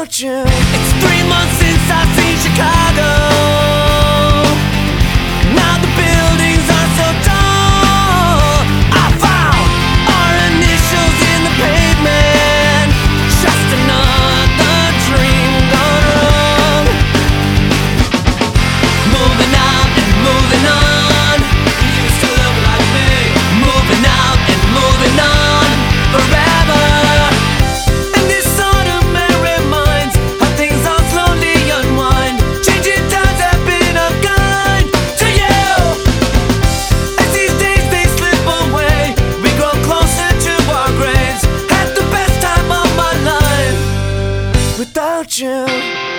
about. It's about you.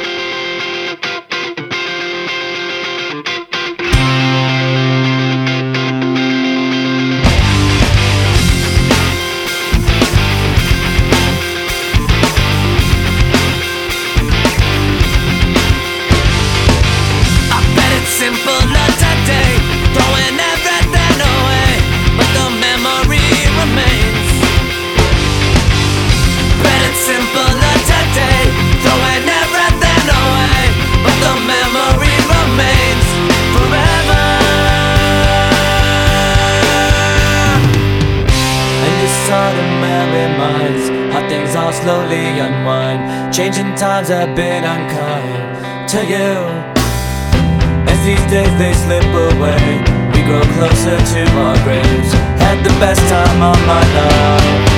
Chains all slowly unwind. Changing times have been unkind to you. As these days they slip away, we grow closer to our graves. Had the best time of my life.